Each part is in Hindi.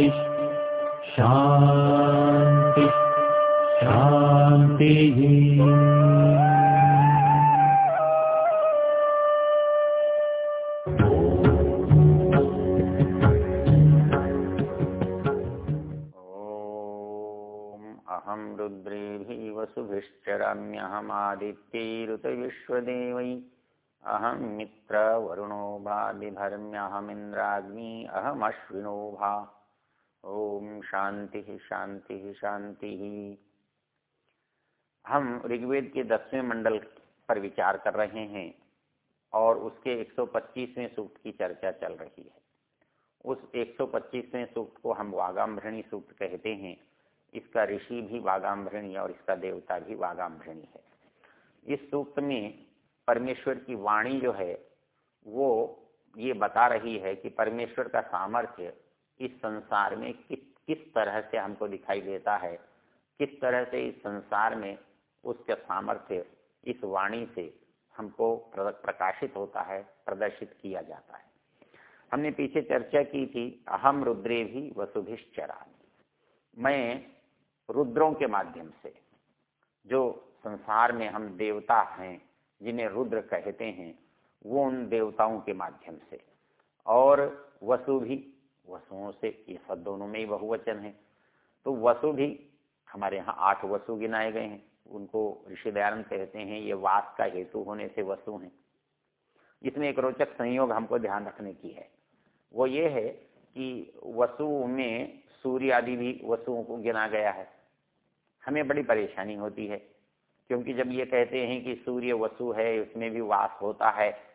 ॐ अहं रुद्रेभिः वसुभिश्चराम्यहमादित्यैरुतविश्वदेवै अहं मित्रवरुणो भा बिभर्म्यहमिन्द्राग्नी अहमश्विनो भा। ओम शांति शांति शांति। हम ऋग्वेद के दसवें मंडल पर विचार कर रहे हैं और उसके 125वें सूक्त की चर्चा चल रही है। उस 125वें सूक्त को हम वागाम्भृणी सूक्त कहते हैं। इसका ऋषि भी वागाम्भृणी और इसका देवता भी वागाम्भृणी है। इस सूक्त में परमेश्वर की वाणी जो है, वो ये बता रही है कि परमेश्वर का सामर्थ्य इस संसार में किस किस तरह से हमको दिखाई देता है, किस तरह से इस संसार में उसका सामर्थ्य, इस वाणी से हमको प्रकाशित होता है, प्रदर्शित किया जाता है। हमने पीछे चर्चा की थी, अहम रुद्रे भी वसुभिश्चरा। मैं रुद्रों के माध्यम से, जो संसार में हम देवता हैं, जिन्हें रुद्र कहते हैं, वो उन देवताओं के माध्यम से, और वसु भी वसुओं से, ये सब दोनों में ही बहुवचन है। तो वसु भी, हमारे यहाँ आठ वसु गिनाए गए हैं। उनको ऋषि दयानंद कहते हैं, ये वास का हेतु होने से वसु हैं। इसमें एक रोचक संयोग हमको ध्यान रखने की है। वो ये है कि वसु में सूर्य आदि भी वसुओं को गिना गया है। हमें बड़ी परेशानी होती है, क्योंकि जब ये कहते हैं कि सूर्य वसु है, उसमें भी वास होता है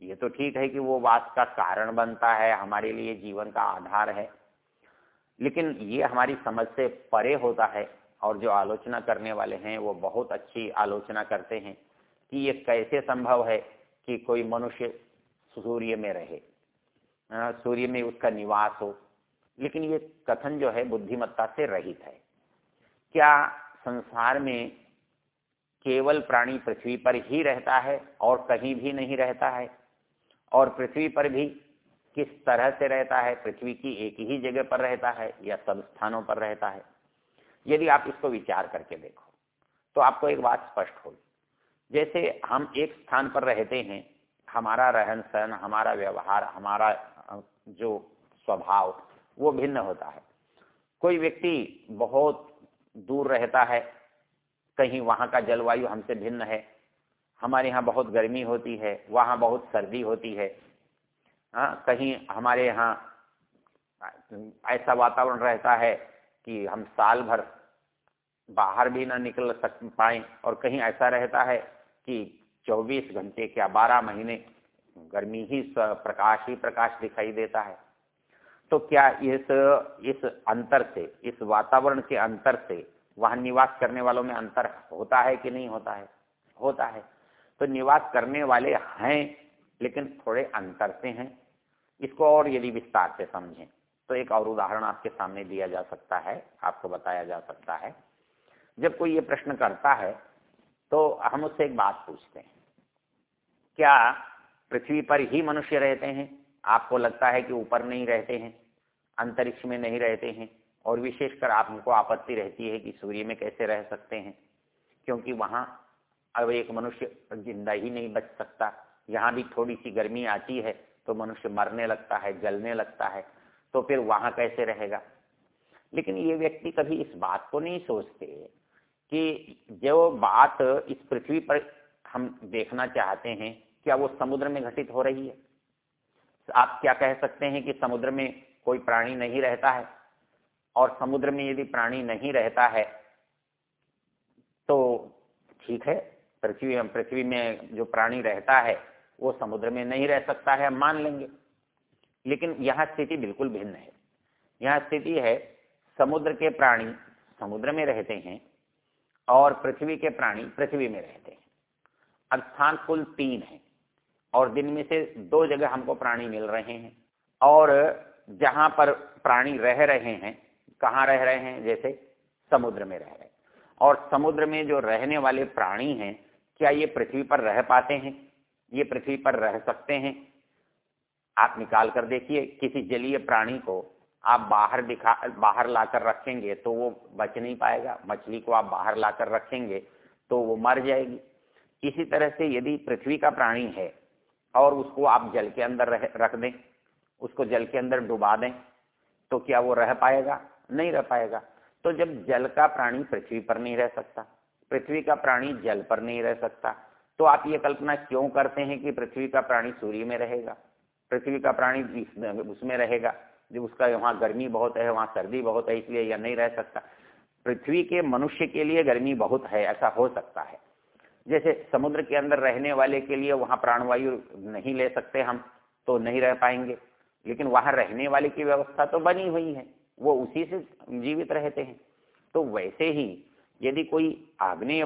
ये तो ठीक है कि वो वास का कारण बनता है, हमारे लिए जीवन का आधार है। लेकिन ये हमारी समझ से परे होता है और जो आलोचना करने वाले हैं, वो बहुत अच्छी आलोचना करते हैं कि ये कैसे संभव है कि कोई मनुष्य सूर्य में रहे सूर्य में उसका निवास हो। लेकिन ये कथन जो है, बुद्धिमत्ता से रहित है। क्या संसार में केवल प्राणी पृथ्वी पर ही रहता है और कहीं भी नहीं रहता है? और पृथ्वी पर भी किस तरह से रहता है? पृथ्वी की एक ही जगह पर रहता है या सब स्थानों पर रहता है? यदि आप इसको विचार करके देखो तो आपको एक बात स्पष्ट होगी। जैसे हम एक स्थान पर रहते हैं, हमारा रहन सहन, हमारा व्यवहार, हमारा जो स्वभाव, वो भिन्न होता है। कोई व्यक्ति बहुत दूर रहता है, कहीं वहाँ का जलवायु हमसे भिन्न है हमारे यहाँ बहुत गर्मी होती है, वहाँ बहुत सर्दी होती है। हाँ कहीं हमारे यहाँ ऐसा वातावरण रहता है कि हम साल भर बाहर भी ना निकल सक पाए और कहीं ऐसा रहता है कि 24 घंटे क्या 12 महीने गर्मी ही प्रकाश ही प्रकाश दिखाई देता है। तो क्या इस इस अंतर से, इस वातावरण के अंतर से वहाँ निवास करने वालों में अंतर होता है कि नहीं होता है? होता है। तो निवास करने वाले हैं, लेकिन थोड़े अंतर से हैं। इसको और यदि विस्तार से समझें तो एक और उदाहरण आपके सामने दिया जा सकता है, आपको बताया जा सकता है। जब कोई ये प्रश्न करता है तो हम उससे एक बात पूछते हैं। क्या पृथ्वी पर ही मनुष्य रहते हैं? आपको लगता है कि ऊपर नहीं रहते हैं, अंतरिक्ष में नहीं रहते हैं, और विशेषकर आपको आपत्ति रहती है कि सूर्य में कैसे रह सकते हैं, क्योंकि वहाँ अब एक मनुष्य ज़िंदा ही नहीं बच सकता। यहाँ भी थोड़ी सी गर्मी आती है तो मनुष्य मरने लगता है, जलने लगता है तो फिर वहाँ कैसे रहेगा? लेकिन ये व्यक्ति कभी इस बात को नहीं सोचते कि जो बात इस पृथ्वी पर हम देखना चाहते हैं, क्या वो समुद्र में घटित हो रही है? आप क्या कह सकते हैं कि समुद्र में कोई प्राणी नहीं रहता है? और समुद्र में यदि प्राणी नहीं रहता है तो ठीक है पृथ्वी पृथ्वी में जो प्राणी रहता है, वो समुद्र में नहीं रह सकता है मान लेंगे। लेकिन यह स्थिति बिल्कुल भिन्न है। यह स्थिति है, समुद्र के प्राणी समुद्र में रहते हैं और पृथ्वी के प्राणी पृथ्वी में रहते हैं। अब स्थान कुल तीन है और दिन में से दो जगह हमको प्राणी मिल रहे हैं और जहाँ पर प्राणी रह रहे हैं, कहाँ रह रहे हैं, जैसे समुद्र में रह रहे हैं। और समुद्र में जो रहने वाले प्राणी हैं क्या ये पृथ्वी पर रह पाते हैं? ये पृथ्वी पर रह सकते हैं? आप निकाल कर देखिए किसी जलीय प्राणी को आप बाहर दिखा बाहर लाकर रखेंगे तो वो बच नहीं पाएगा। मछली को आप बाहर लाकर रखेंगे तो वो मर जाएगी। इसी तरह से यदि पृथ्वी का प्राणी है और उसको आप जल के अंदर रह, रख दें उसको जल के अंदर डुबा दें तो क्या वो रह पाएगा? नहीं रह पाएगा। तो जब जल का प्राणी पृथ्वी पर नहीं रह सकता पृथ्वी का प्राणी जल पर नहीं रह सकता। तो आप ये कल्पना क्यों करते हैं कि पृथ्वी का प्राणी सूर्य में रहेगा? पृथ्वी का प्राणी उसमें रहेगा। जो उसका वहाँ गर्मी बहुत है, वहाँ सर्दी बहुत है, इसलिए यह नहीं रह सकता। पृथ्वी के मनुष्य के लिए गर्मी बहुत है, ऐसा हो सकता है। जैसे समुद्र के अंदर रहने वाले के लिए वहाँ प्राणवायु नहीं ले सकते हम तो नहीं रह पाएँगे। लेकिन वहाँ रहने वाले की व्यवस्था तो बनी हुई है, वो उसी से जीवित रहते हैं। तो वैसे ही यदि कोई आग्नेय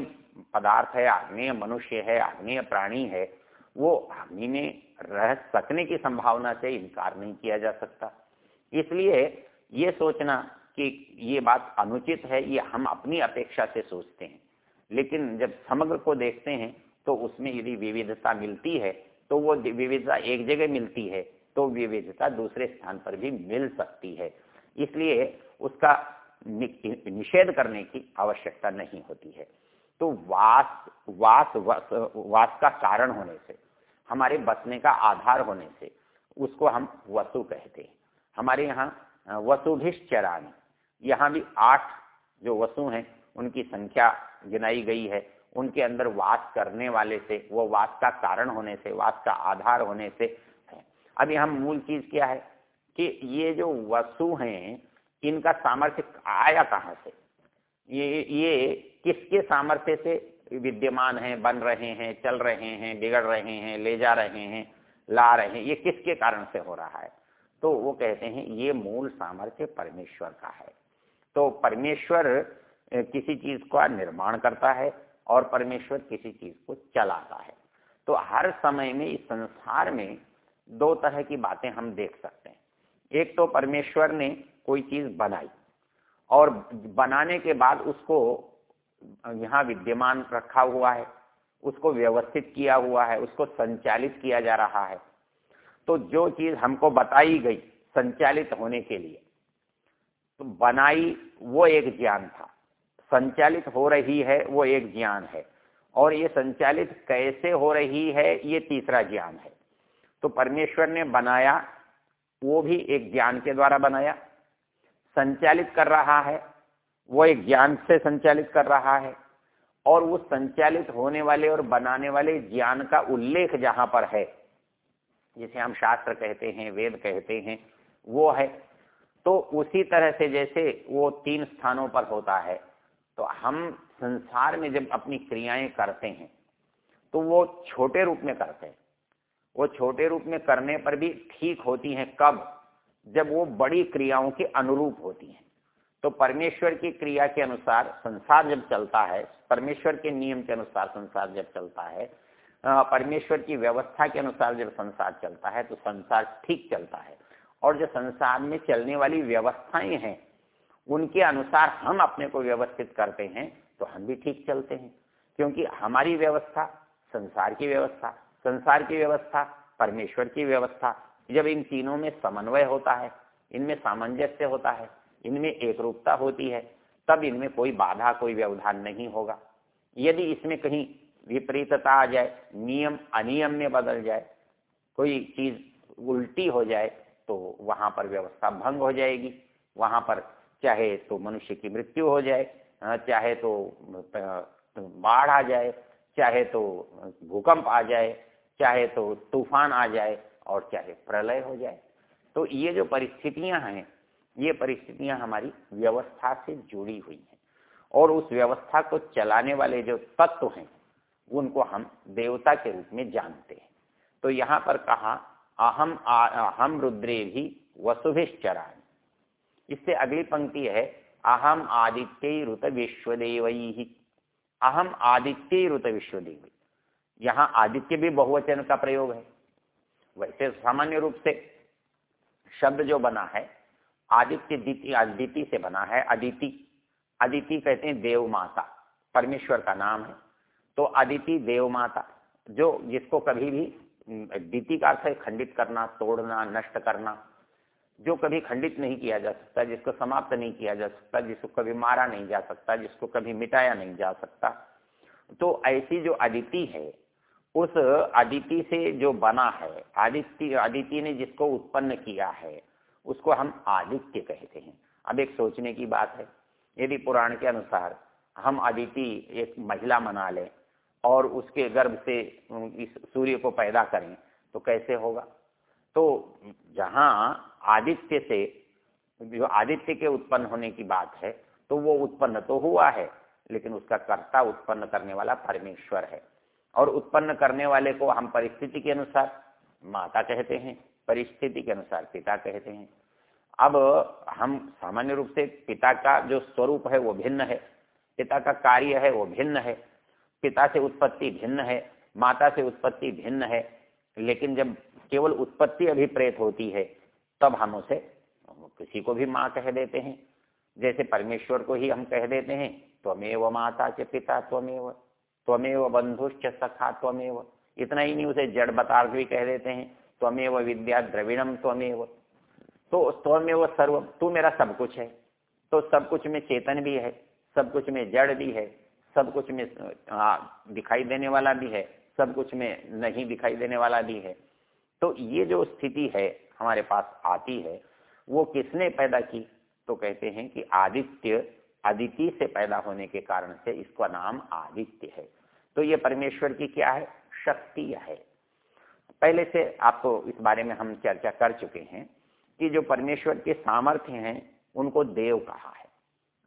पदार्थ है, आग्नेय मनुष्य है, आग्नेय प्राणी है, वो अग्नि में रह सकने की संभावना से इनकार नहीं किया जा सकता। इसलिए ये सोचना कि ये बात अनुचित है, ये हम अपनी अपेक्षा से सोचते हैं। लेकिन जब समग्र को देखते हैं तो उसमें यदि विविधता मिलती है तो वो विविधता एक जगह मिलती है तो विविधता दूसरे स्थान पर भी मिल सकती है। इसलिए उसका निषेध करने की आवश्यकता नहीं होती है। तो वास वास वास, का कारण होने से हमारे बसने का आधार होने से उसको हम वसु कहते हैं। हमारे यहाँ वसुभिश्चरानी यहाँ भी आठ जो वसु हैं उनकी संख्या गिनाई गई है। उनके अंदर वास करने वाले से वो वास का कारण होने से वास का आधार होने से है। अब यहाँ मूल चीज़ क्या है कि ये जो वसु हैं इनका सामर्थ्य आया कहाँ से? ये ये किसके सामर्थ्य से विद्यमान हैं, बन रहे हैं, चल रहे हैं, बिगड़ रहे हैं, ले जा रहे हैं, ला रहे हैं, ये किसके कारण से हो रहा है? तो वो कहते हैं, ये मूल सामर्थ्य परमेश्वर का है। तो परमेश्वर किसी चीज़ का निर्माण करता है और परमेश्वर किसी चीज़ को चलाता है। तो हर समय में इस संसार में दो तरह की बातें हम देख सकते हैं। एक तो परमेश्वर ने कोई चीज़ बनाई। और बनाने के बाद उसको यहाँ विद्यमान रखा हुआ है, उसको व्यवस्थित किया हुआ है, उसको संचालित किया जा रहा है। तो जो चीज़ हमको बताई गई संचालित होने के लिए तो बनाई वो एक ज्ञान था। संचालित हो रही है वो एक ज्ञान है। और ये संचालित कैसे हो रही है ये तीसरा ज्ञान है। तो परमेश्वर ने बनाया, वो भी एक ज्ञान के द्वारा बनाया संचालित कर रहा है, वो एक ज्ञान से संचालित कर रहा है, और वो संचालित होने वाले और बनाने वाले ज्ञान का उल्लेख जहाँ पर है, जिसे हम शास्त्र कहते हैं, वेद कहते हैं, वो है। तो उसी तरह से जैसे वो तीन स्थानों पर होता है तो हम संसार में जब अपनी क्रियाएँ करते हैं तो वो छोटे रूप में करते हैं। वो छोटे रूप में करने पर भी ठीक होती हैं कब? जब वो बड़ी क्रियाओं के अनुरूप होती हैं। तो परमेश्वर की क्रिया के अनुसार संसार जब चलता है, परमेश्वर के नियम के अनुसार संसार जब चलता है परमेश्वर की व्यवस्था के अनुसार जब संसार चलता है तो संसार ठीक चलता है। और जो संसार में चलने वाली व्यवस्थाएँ हैं, उनके अनुसार हम अपने को व्यवस्थित करते हैं तो हम भी ठीक चलते हैं। क्योंकि हमारी व्यवस्था संसार की व्यवस्था, संसार की व्यवस्था परमेश्वर की व्यवस्था जब इन तीनों में समन्वय होता है, इनमें सामंजस्य होता है, इनमें एक रूपता होती है, तब इनमें कोई बाधा, कोई व्यवधान नहीं होगा। यदि इसमें कहीं विपरीतता आ जाए, नियम अनियम में बदल जाए, कोई चीज़ उल्टी हो जाए तो वहाँ पर व्यवस्था भंग हो जाएगी। वहाँ पर चाहे तो मनुष्य की मृत्यु हो जाए चाहे तो बाढ़ आ जाए, चाहे तो भूकंप आ जाए, चाहे तो तूफ़ान आ जाए और चाहे प्रलय हो जाए। तो ये जो परिस्थितियाँ हैं, ये परिस्थितियाँ हमारी व्यवस्था से जुड़ी हुई हैं। और उस व्यवस्था को चलाने वाले जो तत्व हैं, उनको हम देवता के रूप में जानते हैं। तो यहाँ पर कहा, अहम अहम रुद्रे भी वसुभिश्चरा इससे अगली पंक्ति है, अहम आदित्य ऋत विश्वदेव। ही अहम आदित्य ऋत विश्वदेव। यहाँ आदित्य भी बहुवचन का प्रयोग है। वैसे सामान्य रूप से शब्द जो बना है, आदित्य दिति अदिति से बना है, अदिति अदिति कहते हैं देव माता, परमेश्वर का नाम है। तो अदिति, देव माता, जो जिसको कभी भी दिति का अर्थ है खंडित करना, तोड़ना, नष्ट करना, जो कभी खंडित नहीं किया जा सकता, जिसको समाप्त नहीं किया जा सकता, जिसको कभी मारा नहीं जा सकता, जिसको कभी मिटाया नहीं जा सकता। तो ऐसी जो अदिति है उस आदिति से जो बना है, आदित्य अदिति ने जिसको उत्पन्न किया है, उसको हम आदित्य कहते हैं। अब एक सोचने की बात है, यदि पुराण के अनुसार हम आदिति एक महिला मना लें और उसके गर्भ से इस सूर्य को पैदा करें तो कैसे होगा? तो जहाँ आदित्य से, जो आदित्य के उत्पन्न होने की बात है तो वो उत्पन्न तो हुआ है, लेकिन उसका कर्ता उत्पन्न करने वाला परमेश्वर है। और उत्पन्न करने वाले को हम परिस्थिति के अनुसार, माता कहते हैं, परिस्थिति के अनुसार पिता कहते हैं। अब हम सामान्य रूप से पिता का जो स्वरूप है वो भिन्न है। पिता का कार्य है वो भिन्न है। पिता से उत्पत्ति भिन्न है, माता से उत्पत्ति भिन्न है। लेकिन जब केवल उत्पत्ति अभिप्रेत होती है, तब हम उसे किसी को भी माँ कह देते हैं। जैसे परमेश्वर को ही हम कह देते हैं, त्वमेव माता के पिता, त्वमेव। त्वमेव बंधुश्च सखा त्वमेव। इतना ही नहीं, उसे जड़ बतार्थ भी कह देते हैं, त्वमेव विद्या द्रविणम त्वमेव। तो त्वमेव सर्व, तू मेरा सब कुछ है। तो सब कुछ में चेतन भी है, सब कुछ में जड़ भी है, सब कुछ में दिखाई देने वाला भी है, सब कुछ में नहीं दिखाई देने वाला भी है। तो ये जो स्थिति है, हमारे पास आती है, वो किसने पैदा की? तो कहते हैं कि आदित्य, अदिति से पैदा होने के कारण से इसका नाम आदित्य है। तो ये परमेश्वर की क्या है? शक्ति है। पहले से आपको इस बारे में हम चर्चा कर चुके हैं कि जो परमेश्वर के सामर्थ्य हैं, उनको देव कहा है।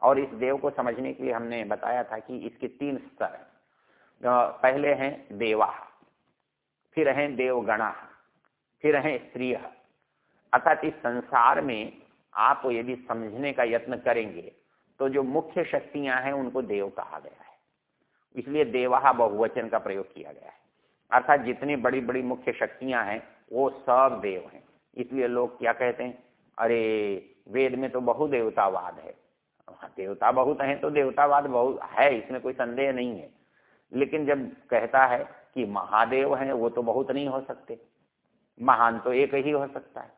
और इस देव को समझने के लिए हमने बताया था कि इसके तीन स्तर हैं। पहले हैं देवा, फिर हैं देवगणा, फिर हैं स्त्रीय अर्थात इस संसार में आप यदि समझने का यत्न करेंगे तो जो मुख्य शक्तियाँ हैं, उनको देव कहा गया है। इसलिए देवा बहुवचन का प्रयोग किया गया है। अर्थात जितनी बड़ी बड़ी मुख्य शक्तियाँ हैं, वो सब देव हैं। इसलिए लोग क्या कहते हैं? अरे, वेद में तो बहुदेवतावाद है। हाँ देवता बहुत हैं तो देवतावाद बहुत है, इसमें कोई संदेह नहीं है। लेकिन जब कहता है कि महादेव हैं, वो तो बहुत नहीं हो सकते। महान तो एक ही हो सकता है।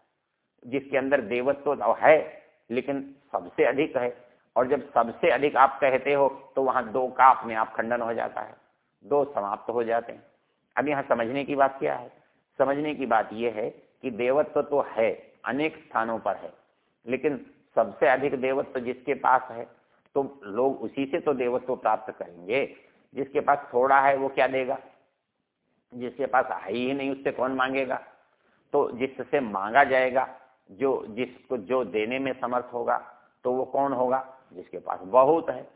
जिसके अंदर देवत्व तो है, लेकिन सबसे अधिक है और जब सबसे अधिक आप कहते हो तो वहाँ दो का अपने आप खंडन हो जाता है। दो समाप्त हो जाते हैं। अब यहाँ समझने की बात क्या है? समझने की बात यह है कि देवत्व तो है, अनेक स्थानों पर है, लेकिन सबसे अधिक देवत्व जिसके पास है तो लोग उसी से तो देवत्व प्राप्त करेंगे। जिसके पास थोड़ा है, वो क्या देगा? जिसके पास है ही नहीं, उससे कौन मांगेगा? तो जिससे मांगा जाएगा, जो जिसको जो देने में समर्थ होगा तो वो कौन होगा? जिसके पास बहुत है,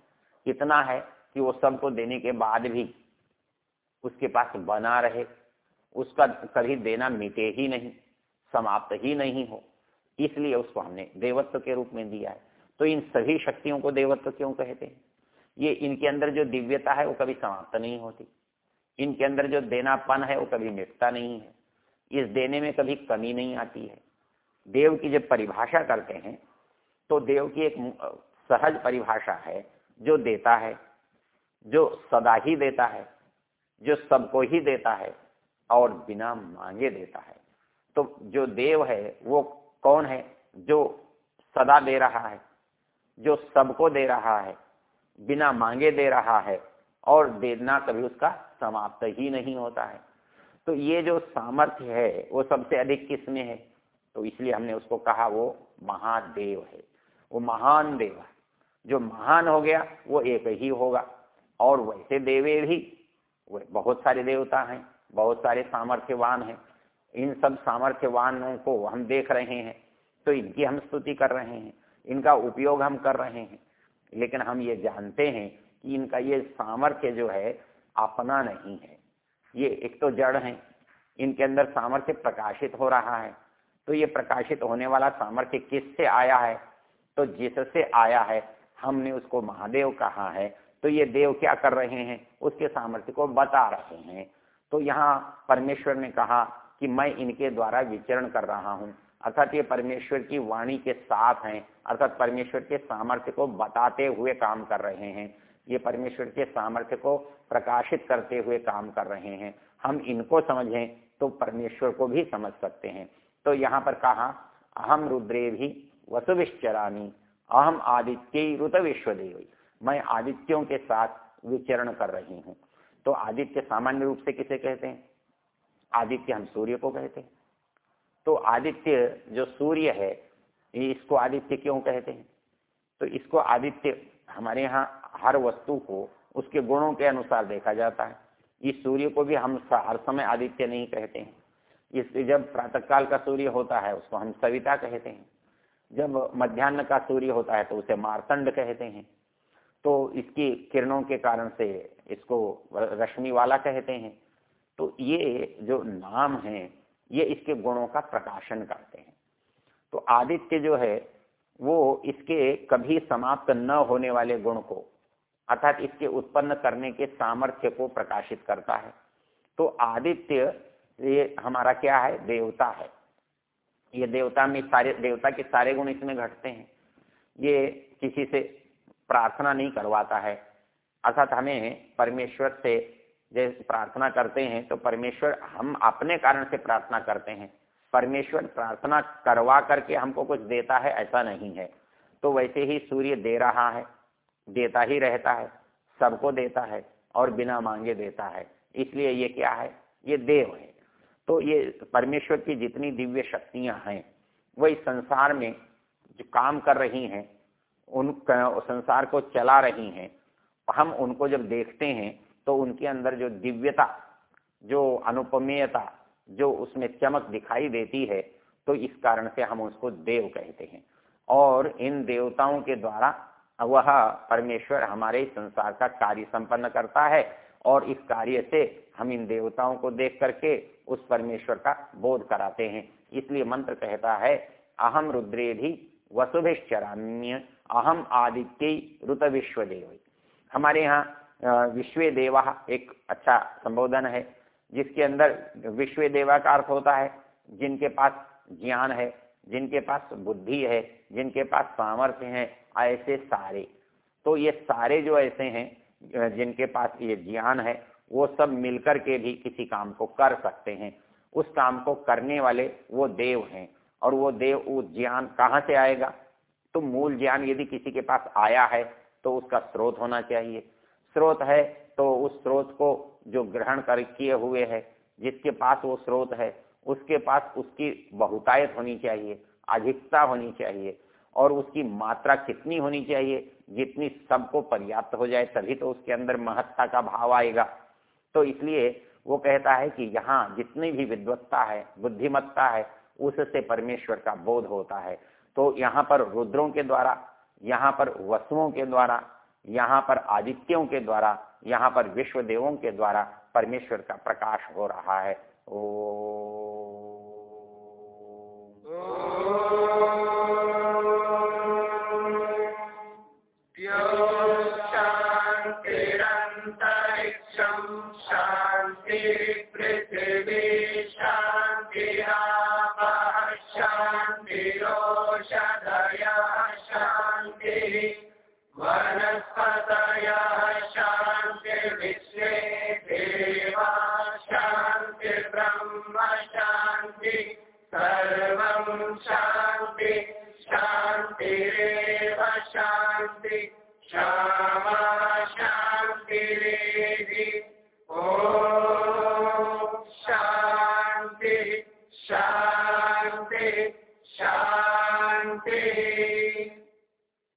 कितना है कि वो सबको देने के बाद भी उसके पास बना रहे, उसका कभी देना मिटे ही नहीं, समाप्त ही नहीं हो। इसलिए उसको हमने देवत्व के रूप में दिया है। तो इन सभी शक्तियों को देवत्व क्यों कहते हैं? ये इनके अंदर जो दिव्यता है, वो कभी समाप्त नहीं होती। इनके अंदर जो देनापन है, वो कभी मिटता नहीं है। इस देने में कभी कमी नहीं आती है। देव की जब परिभाषा करते हैं तो देव की एक सहज परिभाषा है, जो देता है, जो सदा ही देता है, जो सबको ही देता है और बिना मांगे देता है। तो जो देव है, वो कौन है? जो सदा दे रहा है, जो सबको दे रहा है, बिना मांगे दे रहा है, और देना कभी उसका समाप्त ही नहीं होता है। तो ये जो सामर्थ्य है, वो सबसे अधिक किसमें है? तो इसलिए हमने उसको कहा, वो महादेव है, वो महान देव है। जो महान हो गया, वो एक ही होगा। और वैसे देवे भी, वे बहुत सारे देवता हैं, बहुत सारे सामर्थ्यवान हैं। इन सब सामर्थ्यवानों को हम देख रहे हैं तो इनकी हम स्तुति कर रहे हैं, इनका उपयोग हम कर रहे हैं। लेकिन हम ये जानते हैं कि इनका ये सामर्थ्य जो है, अपना नहीं है। ये एक तो जड़ है, इनके अंदर सामर्थ्य प्रकाशित हो रहा है। तो ये प्रकाशित होने वाला सामर्थ्य किससे आया है? तो जिससे आया है हमने उसको महादेव कहा है तो ये देव क्या कर रहे हैं? उसके सामर्थ्य को बता रहे हैं। तो यहाँ परमेश्वर ने कहा कि मैं इनके द्वारा विचरण कर रहा हूँ। अर्थात ये परमेश्वर की वाणी के साथ हैं, अर्थात परमेश्वर के सामर्थ्य को बताते हुए काम कर रहे हैं। ये परमेश्वर के सामर्थ्य को प्रकाशित करते हुए काम कर रहे हैं। हम इनको समझें तो परमेश्वर को भी समझ सकते हैं। तो यहाँ पर कहा, अहम रुद्रे भी वसुविश्चरानी अहम आदित्य रुत विश्वदेव। मैं आदित्यों के साथ विचरण कर रही हूँ। तो आदित्य सामान्य रूप से किसे कहते हैं? आदित्य हम सूर्य को कहते हैं। तो आदित्य जो सूर्य है इसको आदित्य क्यों कहते हैं? तो इसको आदित्य हमारे यहाँ हर वस्तु को उसके गुणों के अनुसार देखा जाता है। इस सूर्य को भी हम हर समय आदित्य नहीं कहते हैं। इस जब प्रातःकाल का सूर्य होता है, उसको हम सविता कहते हैं। जब मध्यान्ह का सूर्य होता है तो उसे मारतंड कहते हैं। तो इसकी किरणों के कारण से इसको रश्मि वाला कहते हैं। तो ये जो नाम है, ये इसके गुणों का प्रकाशन करते हैं। तो आदित्य जो है, वो इसके कभी समाप्त न होने वाले गुण को, अर्थात इसके उत्पन्न करने के सामर्थ्य को प्रकाशित करता है। तो आदित्य, ये हमारा क्या है? देवता है। ये देवता में सारे, देवता के सारे गुण इसमें घटते हैं। ये किसी से प्रार्थना नहीं करवाता है। अर्थात हमें परमेश्वर से जैसे प्रार्थना करते हैं तो परमेश्वर हम अपने कारण से प्रार्थना करते हैं। परमेश्वर प्रार्थना करवा करके हमको कुछ देता है, ऐसा नहीं है। तो वैसे ही सूर्य दे रहा है, देता ही रहता है, सबको देता है और बिना मांगे देता है। इसलिए ये क्या है? ये देव है। तो ये परमेश्वर की जितनी दिव्य शक्तियाँ हैं वही संसार में जो काम कर रही हैं, उन संसार को चला रही हैं, हम उनको जब देखते हैं तो उनके अंदर जो दिव्यता, जो अनुपमेयता, जो उसमें चमक दिखाई देती है तो इस कारण से हम उसको देव कहते हैं। और इन देवताओं के द्वारा वह परमेश्वर हमारे संसार का कार्य संपन्न करता है और इस कार्य से हम इन देवताओं को देख करके उस परमेश्वर का बोध कराते हैं। इसलिए मंत्र कहता है अहम रुद्रे भी अहम आदित्य ऋत विश्वदेव हमारे यहाँ विश्व देवा एक अच्छा संबोधन है, जिसके अंदर विश्व देवा का अर्थ होता है, जिनके पास ज्ञान है, जिनके पास बुद्धि है, जिनके पास सामर्थ्य है, ऐसे सारे। तो ये सारे जो ऐसे हैं जिनके पास ये ज्ञान है, वो सब मिलकर के भी किसी काम को कर सकते हैं। उस काम को करने वाले वो देव हैं, और वो देव वो ज्ञान कहाँ से आएगा? तो मूल ज्ञान यदि किसी के पास आया है तो उसका स्रोत होना चाहिए। स्रोत है तो उस स्रोत को जो ग्रहण कर किए हुए है, जिसके पास वो स्रोत है, उसके पास उसकी बहुतायत होनी चाहिए, अधिकता होनी चाहिए। और उसकी मात्रा कितनी होनी चाहिए, जितनी सबको पर्याप्त हो जाए, तभी तो उसके अंदर महत्ता का भाव आएगा। तो इसलिए वो कहता है कि यहाँ जितनी भी विद्वत्ता है, बुद्धिमत्ता है, उससे परमेश्वर का बोध होता है। तो यहाँ पर रुद्रों के द्वारा, यहाँ पर वसुओं के द्वारा, यहाँ पर आदित्यों के द्वारा, यहाँ पर विश्व देवों के द्वारा परमेश्वर का प्रकाश हो रहा है। ओ